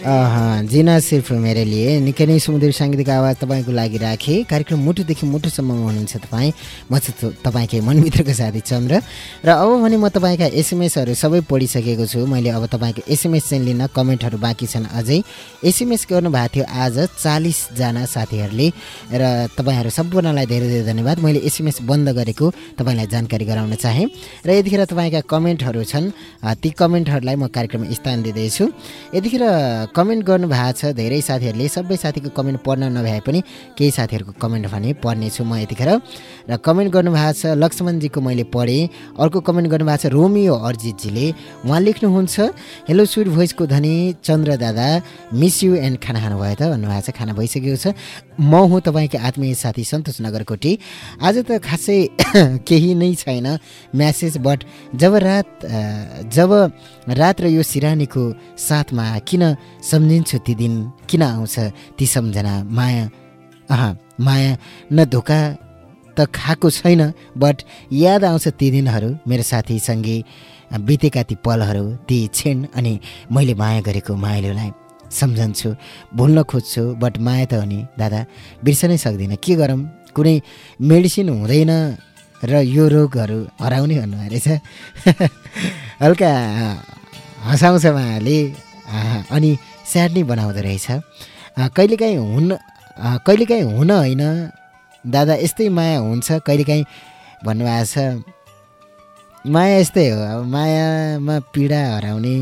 मेरो लिए। निकै नै सुमधुर साङ्गीतिक आवाज तपाईँको लागि राखेँ। कार्यक्रम मुटुदेखि मुटुसम्म हुनुहुन्छ तपाईँ। म चाहिँ तपाईँकै मनमित्रको साथी चन्द्र। र अब भने म तपाईँका एसएमएसहरू सबै पढिसकेको छु। मैले अब तपाईँको एसएमएस चाहिँ लिन कमेन्टहरू बाँकी छन् अझै। एसएमएस गर्नुभएको थियो आज चालिसजना साथीहरूले। र तपाईँहरू सम्पूर्णलाई धेरै धेरै धन्यवाद। मैले एसएमएस बन्द गरेको तपाईँलाई जानकारी गराउन चाहेँ। र यतिखेर तपाईँका कमेन्टहरू छन् ती कमेन्टहरूलाई म कार्यक्रममा स्थान दिँदैछु। यतिखेर कमेन्ट गर्नुभएको छ। धेरै साथीहरूले सबै साथीको कमेन्ट पढ्न नभए पनि केही साथीहरूको कमेन्ट भने पढ्नेछु म यतिखेर। र कमेन्ट गर्नुभएको छ लक्ष्मणजीको मैले पढेँ। अर्को कमेन्ट गर्नुभएको छ रोमियो अर्जितजीले। उहाँ लेख्नुहुन्छ हेलो स्विट भोइसको धनी चन्द्र दादा मिस यु एन्ड खाना खानुभयो त? भन्नुभएको छ खाना भइसकेको छ। म हुँ तपाईँको आत्मीय साथी सन्तोष नगरकोटी। आज त खासै केही नै छैन म्यासेज बट जब रात जब रात र यो सिरानीको साथमा किन सम्झिन्छु ती दिन? किन आउँछ ती सम्झना? माया अह माया न धोका त खाएको छैन बट याद आउँछ ती दिनहरू मेरो साथीसँगै बितेका ती पलहरू ती क्षण अनि मैले माया गरेको मायालुलाई। सम्झन्छु भुल्न खोज्छु बट माया त हो नि दादा। बिर्सनै सक्दिनँ। के गरौँ? कुनै मेडिसिन हुँदैन र यो रोगहरू हराउने भन्नुभएको रहेछ। हल्का हँसाउँछ उहाँहरूले अनि स्याड नै बनाउँदो रहेछ। कहिलेकाहीँ हुन कहिलेकाहीँ हुन होइन। दादा यस्तै माया हुन्छ कहिलेकाहीँ भन्नुभएको छ। माया यस्तै हो। अब मायामा पीडा हराउने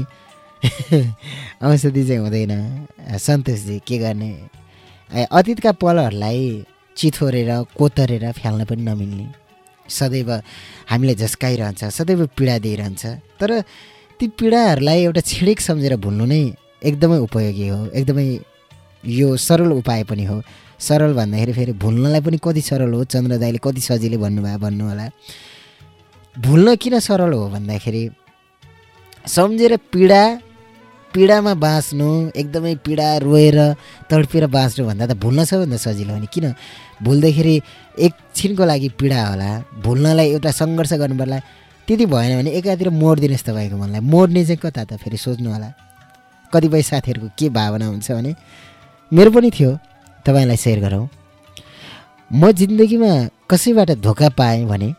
औषधि चाहिँ हुँदैन। सन्तोषजी के गर्ने? अतीतका पलहरूलाई चिथोरेर कोतरेर फ्याल्न पनि नमिल्ने। सदैव हामीले झस्काइरहन्छ सदैव पीडा दिइरहन्छ। तर ती पीडाहरूलाई एउटा छिडेक सम्झेर भुल्नु नै एकदमै उपयोगी हो एकदमै यो सरल उपाय पनि हो। सरल भन्दाखेरि फेरि भुल्नलाई पनि कति सरल हो चन्द्र दाईले कति सजिलै भन्नुभयो भन्नु होला भुल्न किन सरल हो भन्दाखेरि सम्झेर पीडा पीडामा बाँच्नु एकदमै पीडा रोएर तडपेर बाँच्नु भन्दा त भुल्न सबैभन्दा सजिलो हो नि। किन? भुल्दाखेरि एकछिनको लागि पीडा होला भुल्नलाई एउटा सङ्घर्ष गर्नु पर्ला त्यति भएन भने एकातिर मोडिदिनुहोस् तपाईँको मनलाई। मोड्ने चाहिँ कता त फेरि सोच्नु होला। कतिपय साथीहरूको के भावना हुन्छ भने मेरो पनि थियो तपाईँलाई सेयर गरौँ। म जिन्दगीमा कसैबाट धोका पाएँ भने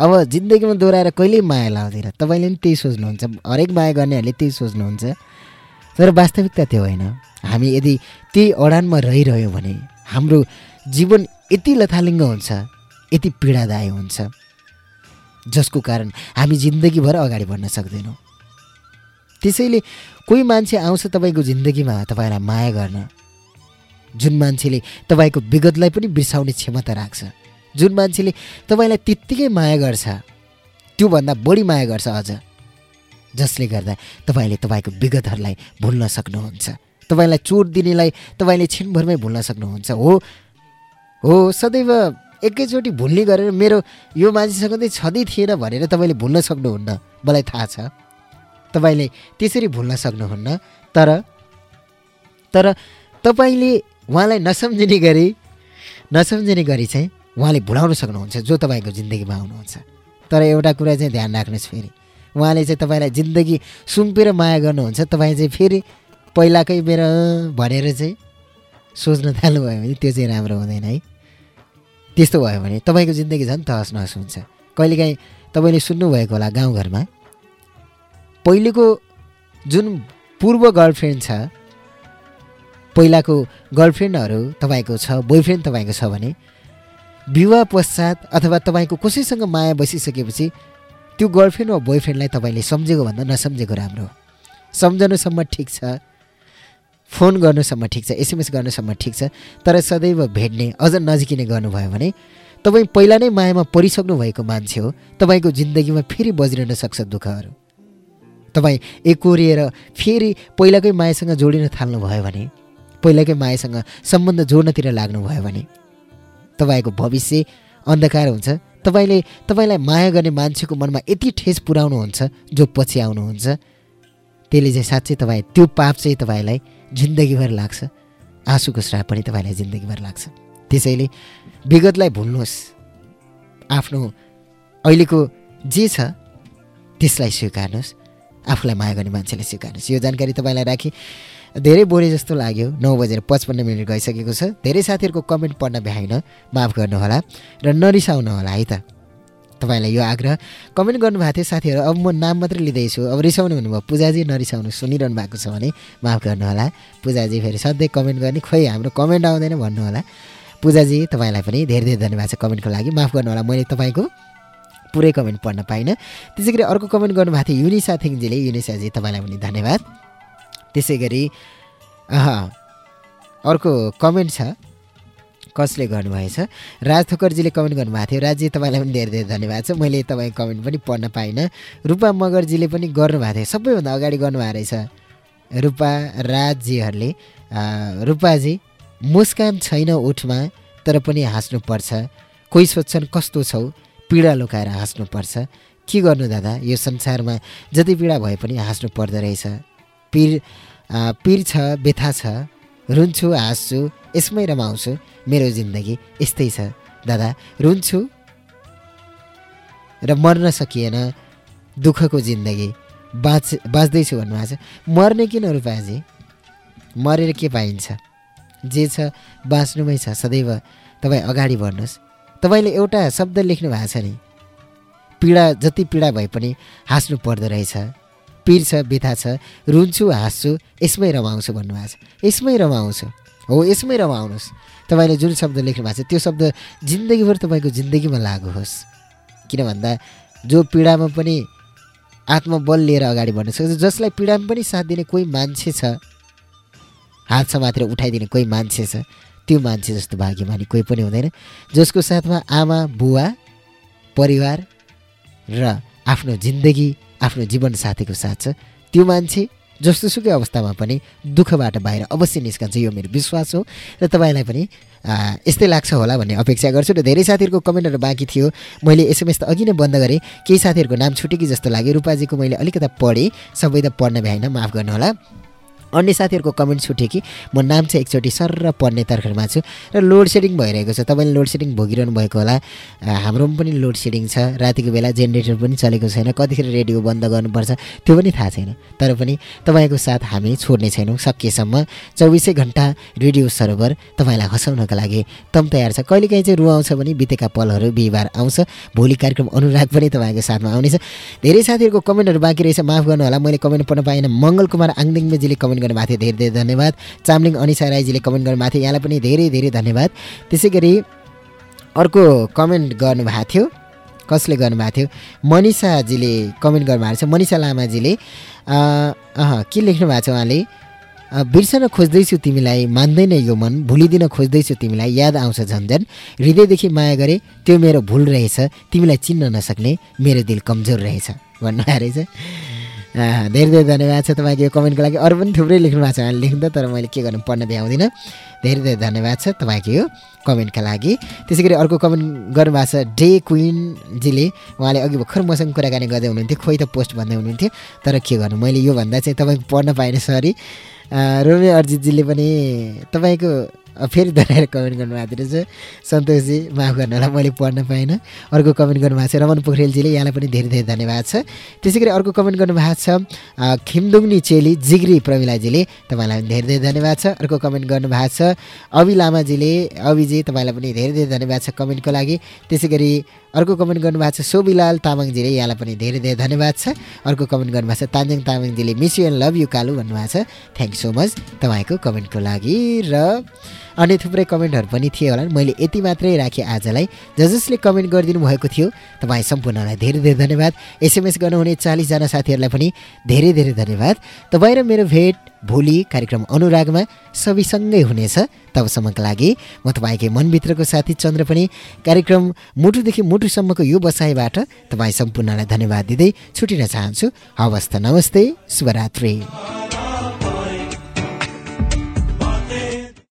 अब जिन्दगीमा दोहोऱ्याएर कहिल्यै माया लाउँदैन। तपाईँले पनि त्यही सोच्नुहुन्छ। हरेक माया गर्नेहरूले त्यही सोच्नुहुन्छ। तर वास्तविकता त्यो होइन। हामी यदि त्यही अडानमा रहिरह्यौँ भने हाम्रो जीवन यति लथालिङ्ग हुन्छ यति पीडादायी हुन्छ जसको कारण हामी जिन्दगीभर अगाडि बढ्न सक्दैनौँ। त्यसैले कोही मान्छे आउँछ तपाईँको जिन्दगीमा तपाईँलाई माया गर्न। जुन मान्छेले तपाईँको विगतलाई पनि बिर्साउने क्षमता राख्छ। जुन मान्छेले तपाईँलाई त्यत्तिकै माया गर्छ त्योभन्दा बढी माया गर्छ अझ। जसले गर्दा तपाईँले तपाईँको विगतहरूलाई भुल्न सक्नुहुन्छ। तपाईँलाई चोट दिनेलाई तपाईँले छिनभरमै भुल्न सक्नुहुन्छ। हो हो सदैव एकैचोटि भुल्ने गरेर मेरो यो मान्छेसँग चाहिँ छँदै थिएन भनेर तपाईँले भुल्न सक्नुहुन्न। मलाई थाहा छ। तपाईँले त्यसरी भुल्न सक्नुहुन्न। तर तर तपाईँले उहाँलाई नसम्झिने गरी नसम्झिने गरी चाहिँ उहाँले भुलाउन सक्नुहुन्छ जो तपाईँको जिन्दगीमा आउनुहुन्छ। तर एउटा कुरा चाहिँ ध्यान राख्नुहोस् फेरि। उहाँले चाहिँ तपाईँलाई जिन्दगी सुम्पेर माया गर्नुहुन्छ तपाईँ चाहिँ फेरि पहिलाकै अँ भनेर चाहिँ सोच्न थाल्नुभयो भने त्यो चाहिँ राम्रो हुँदैन है। त्यस्तो भयो भने तपाईँको जिन्दगी झन् तहस नहस हुन्छ। कहिलेकाहीँ तपाईँले सुन्नुभएको होला गाउँघरमा पहिलेको जुन पूर्व गर्लफ्रेन्ड छ पहिलाको गर्लफ्रेन्डहरू तपाईँको छ बोयफ्रेन्ड तपाईँको छ भने विवाह पश्चात अथवा तपाईँको कसैसँग माया बसिसकेपछि त्यो गर्लफ्रेन्ड वा बोयफ्रेन्डलाई तपाईँले सम्झेको भन्दा नसम्झेको राम्रो हो। सम्झनुसम्म ठिक छ। फोन गर्नुसम्म ठिक छ। एसएमएस गर्नुसम्म ठिक छ। तर सदैव भेट्ने अझ नजिकिने गर्नुभयो भने तपाईँ पहिला नै मायामा परिसक्नु भएको मान्छे हो। तपाईँको जिन्दगीमा फेरि बज्रिन सक्छ दुःखहरू। तपाईँ एकोरिएर फेरि पहिलाकै मायासँग जोडिन थाल्नुभयो भने पहिलाकै मायासँग सम्बन्ध जोड्नतिर लाग्नुभयो भने तपाईँको भविष्य अन्धकार हुन्छ। तपाईँले तपाईँलाई माया गर्ने मान्छेको मनमा यति ठेस पुर्याउनुहुन्छ जो पछि आउनुहुन्छ। त्यसले चाहिँ साँच्चै तपाईँ त्यो पाप चाहिँ तपाईँलाई जिन्दगीभर लाग्छ। आँसुको श्राप पनि तपाईँलाई जिन्दगीभर लाग्छ। त्यसैले विगतलाई भुल्नुहोस्। आफ्नो अहिलेको जे छ त्यसलाई स्वीकार्नुहोस्। आफूलाई माया गर्ने मान्छेले स्वीकार्नुहोस्। यो जानकारी तपाईँलाई राखेँ। धेरै बोरे जस्तो लाग्यो। नौ बजेर पचपन्न मिनट गइसकेको छ। धेरै साथीहरूको कमेन्ट पढ्न भ्याइन माफ गर्नुहोला र नरिसाउनु होला है त। तपाईँलाई यो आग्रह कमेन्ट गर्नुभएको थियो साथीहरू। अब म नाम मात्रै लिँदैछु। अब रिसाउनु हुनुभयो पूजाजी नरिसाउनु। सुनिरहनु भएको छ भने माफ गर्नुहोला। पूजाजी फेरि सधैँ कमेन्ट गर्ने खोइ हाम्रो कमेन्ट आउँदैन भन्नुहोला। पूजाजी तपाईँलाई पनि धेरै धेरै धन्यवाद छ कमेन्टको लागि। माफ गर्नुहोला मैले तपाईँको पुरै कमेन्ट पढ्न पाइनँ। त्यसै गरी अर्को कमेन्ट गर्नुभएको थियो युनिसा थिङजीले युनिसाजी तपाईँलाई पनि धन्यवाद। त्यसै गरी अर्को कमेन्ट छ। कसले गर्नुभएछ? राज थोकरजीले कमेन्ट गर्नुभएको थियो। राजी तपाईँलाई पनि धेरै धेरै धन्यवाद छ। मैले तपाईँको कमेन्ट पनि पढ्न पाइनँ। रूपा मगरजीले पनि गर्नुभएको थियो। सबैभन्दा अगाडि गर्नुभएको रहेछ रूपा राजजीहरूले। रूपाजी मुस्कान छैन ओठमा तर पनि हाँस्नुपर्छ। कोही सोध्छन् कस्तो छौ? पीडा लुकाएर हाँस्नुपर्छ। के गर्नु दादा? यो संसारमा जति पीडा भए पनि हाँस्नु पर्दो रहेछ। पिर पिर छ व्यथा छ रुन्छु हाँस्छु यसमै रमाउँछु मेरो जिन्दगी यस्तै छ। दादा रुन्छु र मर्न सकिएन दुःखको जिन्दगी। बाँच बाँच्दैछु भन्नुभएको छ। मर्ने किन रूपाजी मरेर के पाइन्छ? जे छ बाँच्नुमै छ। सदैव तपाईँ अगाडि बढ्नुहोस्। तपाईँले एउटा शब्द लेख्नु भएको छ नि। पीडा जति पीडा भए पनि हाँस्नु पर्दो रहेछ। पिर छ व्यथा छ रुन्छु हाँस्छु यसमै रमाउँछु भन्नुभएको छ। यसमै रमाउँछु। हो यसमै रमाउनुहोस्। तपाईँले जुन शब्द लेख्नु भएको छ त्यो शब्द जिन्दगीभर तपाईँको जिन्दगीमा लागु होस्। किन भन्दा जो पीडामा पनि आत्मबल लिएर अगाडि बढ्न सक्छ जसलाई पीडामा पनि साथ दिने कोही मान्छे छ हात समातेर उठाइदिने कोही मान्छे छ त्यो मान्छे जस्तो भाग्यमानी कोही पनि हुँदैन। जसको साथमा आमा बुवा परिवार र आफ्नो जिन्दगी आफ्नो जीवनसाथीको साथ छ। त्यो मान्छे जस्तोसुकै अवस्थामा पनि दुःखबाट बाहिर अवश्य निस्कन्छ यो मेरो विश्वास हो। र तपाईँलाई पनि यस्तै लाग्छ होला भन्ने अपेक्षा गर्छु र धेरै साथीहरूको कमेन्टहरू बाँकी थियो। मैले एसएमएस त अघि नै बन्द गरेँ। केही साथीहरूको नाम छुट्यो कि जस्तो लाग्यो। रूपाजीको मैले अलिकता पढेँ। सबै त पढ्न भ्याइन माफ गर्नुहोला। अन्य साथीहरूको कमेन्ट छुट्यो कि? म नाम चाहिँ एकचोटि सर पढ्ने तर्खरमा छु। र लोड सेडिङ भइरहेको छ। तपाईँले लोड सेडिङ भोगिरहनु भएको होला। आ, हाम्रोमा पनि लोड सेडिङ छ। रातिको बेला जेनेरेटर पनि चलेको छैन। कतिखेर रेडियो बन्द गर्नुपर्छ? त्यो पनि थाहा छैन। तर पनि तपाईँको साथ हामी छोड्ने छैनौँ सकेसम्म। चौबिसै घन्टा रेडियो सरोवर तपाईँलाई हँसाउनका लागि तम तयार छ। कहिलेकाहीँ चाहिँ रुवाउँछ भने बितेका पलहरू बिहिबार आउँछ। भोलि कार्यक्रम अनुराग पनि तपाईँको साथमा आउनेछ। धेरै साथीहरूको कमेन्टहरू बाँकी रहेछ। माफ गर्नु होला मैले कमेन्ट पढ्न पाइनँ। मङ्गल कुमार आङदिङमेजीले कमेन्ट गर्नुभएको थियो धेरै धेरै धन्यवाद। चामलिङ अनिसा राईजीले कमेन्ट गर्नुभएको थियो यहाँलाई पनि धेरै धेरै धन्यवाद। त्यसै गरी अर्को कमेन्ट गर्नुभएको थियो कसले गर्नुभएको थियो? मनिषाजीले कमेन्ट गर्नुभएको छ मनिषा लामाजीले। अह के लेख्नु भएको छ उहाँले? बिर्सन खोज्दैछु तिमीलाई मान्दैन यो मन भुलिदिन खोज्दैछु तिमीलाई याद आउँछ झन्झन। हृदयदेखि माया गरे त्यो मेरो भुल रहेछ तिमीलाई चिन्न नसक्ने मेरो दिल कमजोर रहेछ भन्नुभएको रहेछ। धेरै धेरै धन्यवाद छ तपाईँको यो कमेन्टको लागि। अरू पनि थुप्रै लेख्नु भएको छ। उहाँले लेख्दा तर मैले के गर्नु पढ्न भ्याउँदिनँ। धेरै धेरै धन्यवाद छ तपाईँको यो कमेन्टका लागि। त्यसै गरी अर्को कमेन्ट गर्नुभएको छ डे क्विनजीले। उहाँले अघि भर्खर मसँग कुराकानी गर्दै हुनुहुन्थ्यो खोइ त पोस्ट भन्दै हुनुहुन्थ्यो। तर के गर्नु मैले योभन्दा चाहिँ तपाईँको पढ्न पाइनँ सरी। रोमे अर्जितजीले पनि तपाईँको फेरि दोहोऱ्याएर कमेन्ट गर्नुभएको रहेछ सन्तोषजी माफ गर्नु होला मैले पढ्न पाइनँ। अर्को कमेन्ट गर्नुभएको छ रमन पोखरेलजीले यहाँलाई पनि धेरै धेरै धन्यवाद छ। त्यसै गरी अर्को कमेन्ट गर्नुभएको छ खिमदुङ्नी चेली जिग्री प्रमिलाजीले तपाईँलाई पनि धेरै धेरै धन्यवाद छ। अर्को कमेन्ट गर्नुभएको छ अवि लामाजीले अविजी तपाईँलाई पनि धेरै धेरै धन्यवाद छ कमेन्टको लागि। त्यसै गरी अर्को कमेन्ट गर्नुभएको छ सोबिलाल तामाङजीले यहाँलाई पनि धेरै धेरै धन्यवाद छ। अर्को कमेन्ट गर्नुभएको छ Tanjang तामाङजीले miss you and love you Kalu भन्नुभएको छ। थ्याङ्क सो मच तपाईँको कमेन्टको लागि र अन्य थुप्रै कमेन्टहरू पनि थिए होला मैले यति मात्रै राखेँ आजलाई। ज जसले कमेन्ट गरिदिनु भएको थियो तपाईँ सम्पूर्णलाई धेरै धेरै धन्यवाद। एसएमएस गर्नुहुने चालिसजना साथीहरूलाई पनि धेरै धेरै धन्यवाद। तपाईँ र मेरो भेट भोलि कार्यक्रम अनुरागमा सबैसँगै हुनेछ। तबसम्मका लागि म तपाईँकै मनभित्रको साथी चन्द्र पनि कार्यक्रम मुटुदेखि मुटुसम्मको यो बसाइबाट तपाईँ सम्पूर्णलाई धन्यवाद दिँदै छुटिन चाहन्छु। हवस् त नमस्ते शुभरात्री।